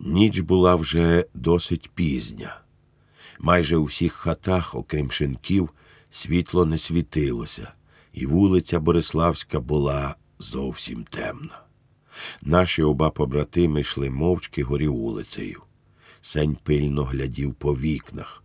Ніч була вже досить пізня. Майже у всіх хатах, окрім шинків, світло не світилося, і вулиця Бориславська була зовсім темна. Наші оба побратими йшли мовчки горі вулицею. Сень пильно глядів по вікнах.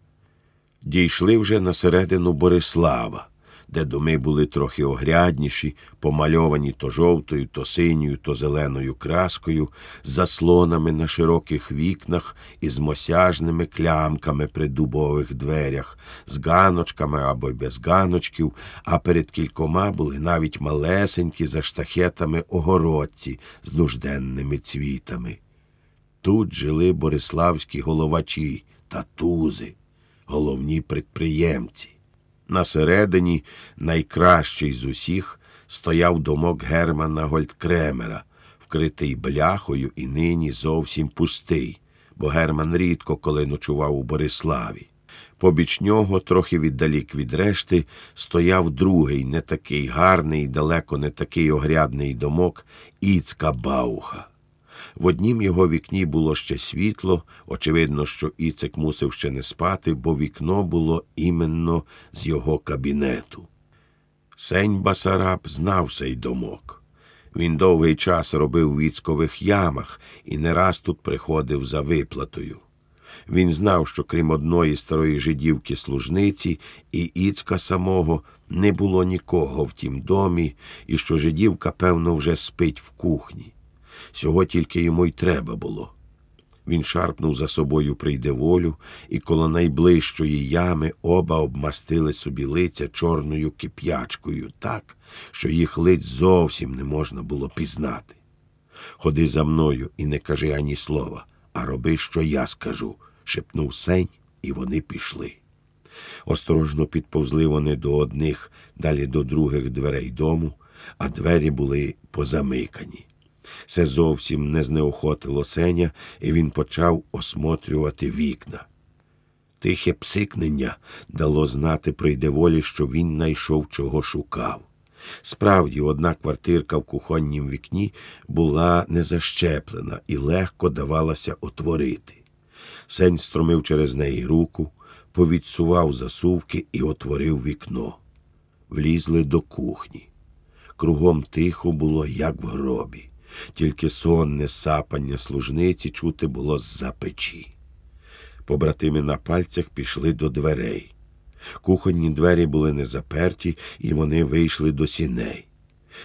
Дійшли вже на середину Борислава, де доми були трохи огрядніші, помальовані то жовтою, то синьою, то зеленою краскою, з заслонами на широких вікнах і з мосяжними клямками при дубових дверях, з ганочками або без ганочків, а перед кількома були навіть малесенькі за штахетами огородці з нужденними цвітами. Тут жили бориславські головачі та тузи, головні підприємці. На середині, найкращий з усіх, стояв домок Германа Гольдкремера, вкритий бляхою і нині зовсім пустий, бо Герман рідко коли ночував у Бориславі. Побіч нього, трохи віддалік від решти, стояв другий, не такий гарний, далеко не такий огрядний домок Іцка Бауха. В однім його вікні було ще світло, очевидно, що Іцек мусив ще не спати, бо вікно було іменно з його кабінету. Сень Басараб знав цей домок. Він довгий час робив в Іцкових ямах і не раз тут приходив за виплатою. Він знав, що крім одної старої жидівки служниці і Іцка самого не було нікого в тім домі, і що жидівка, певно, вже спить в кухні. Сього тільки йому й треба було. Він шарпнув за собою прийде волю, і коло найближчої ями оба обмастили собі лиця чорною кип'ячкою так, що їх лиць зовсім не можна було пізнати. Ходи за мною і не кажи ані слова, а роби, що я скажу, шепнув сень, і вони пішли. Осторожно підповзли вони до одних, далі до других дверей дому, а двері були позамикані. Це зовсім не знеохотило сеня, і він почав осмотрювати вікна. Тихе псикнення дало знати прийдеволі, що він найшов, чого шукав. Справді, одна квартирка в кухоннім вікні була незащеплена і легко давалася отворити. Сень струмив через неї руку, повідсував засувки і отворив вікно. Влізли до кухні. Кругом тихо було, як в гробі тільки сонне сапання служниці чути було з-за печі. Побратими на пальцях пішли до дверей. Кухонні двері були не заперті, і вони вийшли до сіней.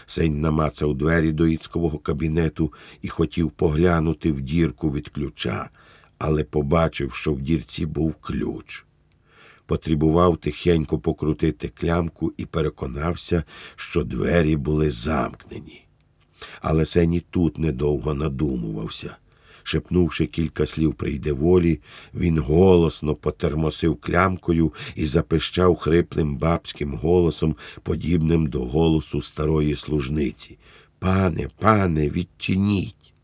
Сень намацав двері до іцькового кабінету і хотів поглянути в дірку від ключа, але побачив, що в дірці був ключ. Потребував тихенько покрутити клямку і переконався, що двері були замкнені. Але Сені тут недовго надумувався. Шепнувши кілька слів прийде волі, він голосно потермосив клямкою і запищав хриплим бабським голосом, подібним до голосу старої служниці. Пане, пане, відчиніть.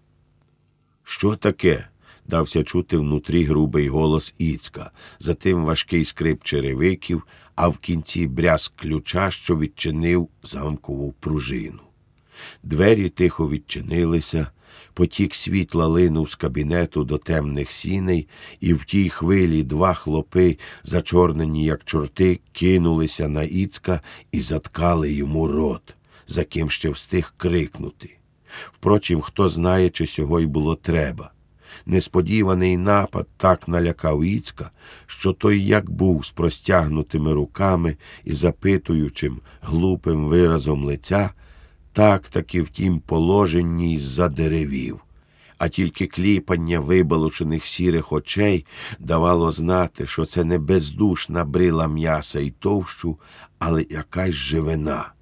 Що таке? дався чути внутрі грубий голос Іцка, затим важкий скрип черевиків, а в кінці брязк ключа, що відчинив замкову пружину. Двері тихо відчинилися, потік світла линув з кабінету до темних сіней, і в тій хвилі два хлопи, зачорнені, як чорти, кинулися на Іцка і заткали йому рот, за ким ще встиг крикнути. Впрочем, хто знає, чи сього й було треба. Несподіваний напад так налякав Іцка, що той як був з простягнутими руками і запитуючим глупим виразом лиця, так таки в тім положенні задеревів, а тільки кліпання вибалучених сірих очей давало знати, що це не бездушна брила м'яса і товщу, але якась живина.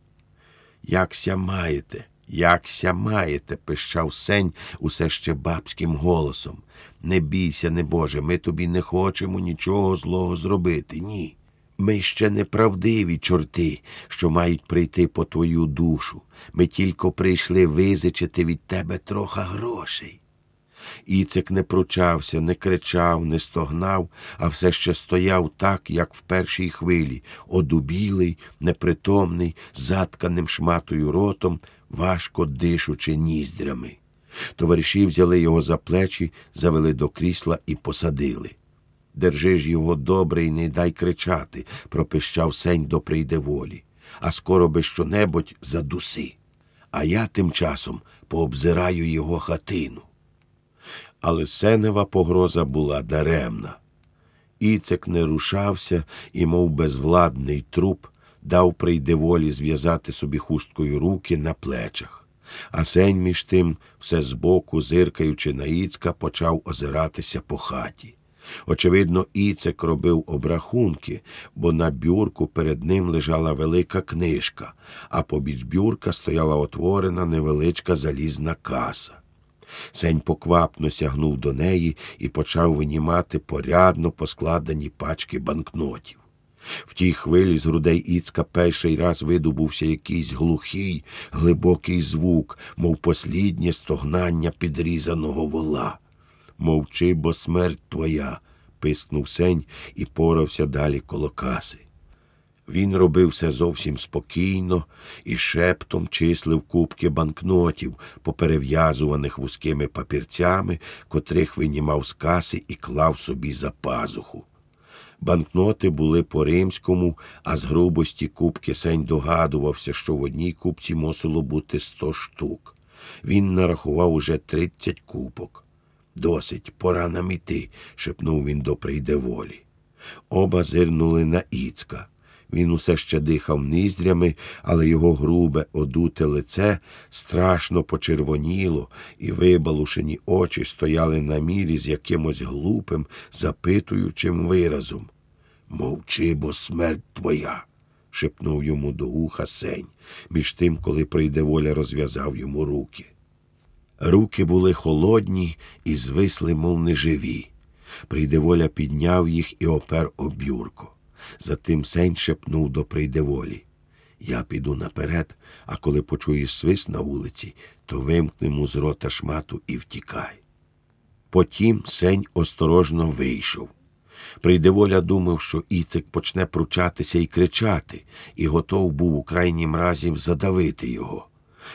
Якся маєте, якся маєте, пищав сень усе ще бабським голосом. Не бійся, небоже, ми тобі не хочемо нічого злого зробити, ні. Ми ще не правдиві чорти, що мають прийти по твою душу. Ми тільки прийшли визичити від тебе троха грошей. Іцик не пручався, не кричав, не стогнав, а все ще стояв так, як в першій хвилі, одубілий, непритомний, затканим шматою ротом, важко дишучи ніздрями. Товариші взяли його за плечі, завели до крісла і посадили. Держи ж його добре і не дай кричати, пропищав сень до прийде волі, а скоро би щонебудь задуси. А я тим часом пообзираю його хатину. Але сенева погроза була даремна. Іцек не рушався і, мов безвладний труп, дав прийдеволі зв'язати собі хусткою руки на плечах. А сень між тим, все збоку, зиркаючи на Іцка, почав озиратися по хаті. Очевидно, Іцек робив обрахунки, бо на бюрку перед ним лежала велика книжка, а побіч бюрка стояла отворена невеличка залізна каса. Сень поквапно сягнув до неї і почав винімати порядно поскладені пачки банкнотів. В тій хвилі з грудей Іцка перший раз видобувся якийсь глухий, глибокий звук, мов посліднє стогнання підрізаного вола. Мовчи, бо смерть твоя, пискнув сень і порався далі коло каси. Він робив все зовсім спокійно і шептом числив кубки банкнотів, поперев'язуваних вузькими папірцями, котрих винімав з каси і клав собі за пазуху. Банкноти були по римському, а з грубості кубки сень догадувався, що в одній купці мусило бути сто штук. Він нарахував уже тридцять купок. Досить, пора нам іти, шепнув він до прийдеволі. Оба зирнули на Іцка. Він усе ще дихав ніздрями, але його грубе, одуте лице страшно почервоніло, і вибалушені очі стояли на мірі з якимось глупим, запитуючим виразом. Мовчи, бо смерть твоя. шепнув йому до уха сень, між тим, коли прийде воля, розв'язав йому руки. Руки були холодні і звисли, мов неживі. Прийдеволя підняв їх і опер обюрко. Затим сень шепнув до прийдеволі. Я піду наперед, а коли почуєш свист на вулиці, то вимкни му з рота шмату і втікай. Потім сень осторожно вийшов. Прийдеволя думав, що Іцик почне пручатися і кричати, і готов був у крайнім разі задавити його.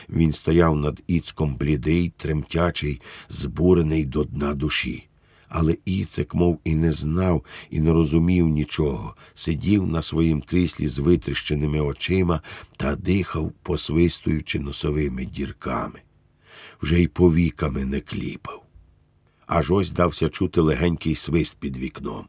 Він стояв над Іцком блідий, тремтячий, збурений до дна душі. Але Іцек, мов і не знав, і не розумів нічого, сидів на своїм кріслі з витріщеними очима та дихав, посвистуючи носовими дірками. Вже й повіками не кліпав. Аж ось дався чути легенький свист під вікном.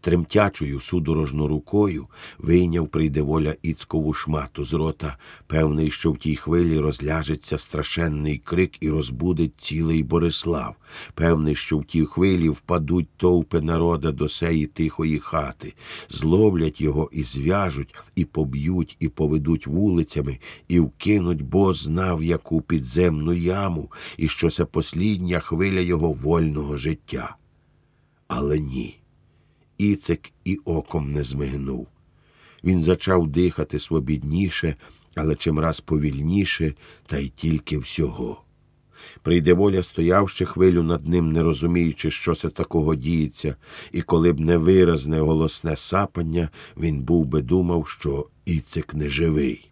Тремтячою судорожно рукою вийняв прийдеволя Іцкову шмату з рота, певний, що в тій хвилі розляжеться страшенний крик і розбудить цілий Борислав, певний, що в тій хвилі впадуть товпи народа до сеї тихої хати, зловлять його і зв'яжуть, і поб'ють, і поведуть вулицями, і вкинуть, бо знав яку підземну яму, і що це послідня хвиля його вольного життя. Але ні. Іцек і оком не змигнув. Він зачав дихати свобідніше, але чимраз повільніше, та й тільки всього. Прийде воля стояв ще хвилю над ним, не розуміючи, що це такого діється, і коли б не виразне голосне сапання, він був би думав, що Іцек не живий.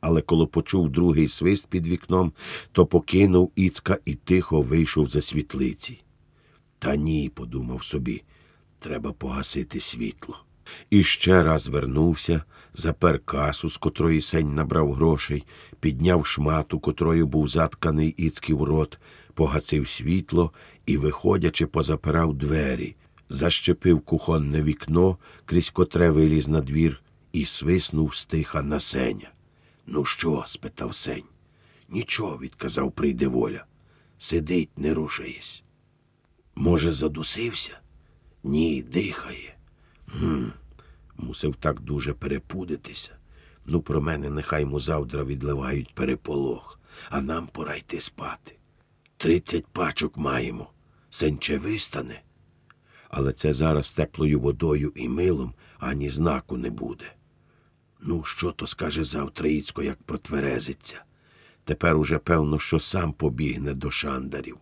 Але коли почув другий свист під вікном, то покинув Іцка і тихо вийшов за світлиці. Та ні, подумав собі, треба погасити світло. І ще раз вернувся, запер касу, з котрої сень набрав грошей, підняв шмату, котрою був затканий іцків рот, погасив світло і, виходячи, позапирав двері, защепив кухонне вікно, крізь котре виліз на двір, і свиснув стиха на сеня. Ну що? спитав сень. Нічого, відказав прийде воля. Сидить, не рушаєсь. Може, задусився? Ні, дихає. Гм, Мусив так дуже перепудитися. Ну, про мене нехай йому завтра відливають переполох, а нам пора йти спати. Тридцять пачок маємо. Сенче вистане. Але це зараз теплою водою і милом ані знаку не буде. Ну, що то скаже завтра Іцько, як протверезиться. Тепер уже певно, що сам побігне до шандарів.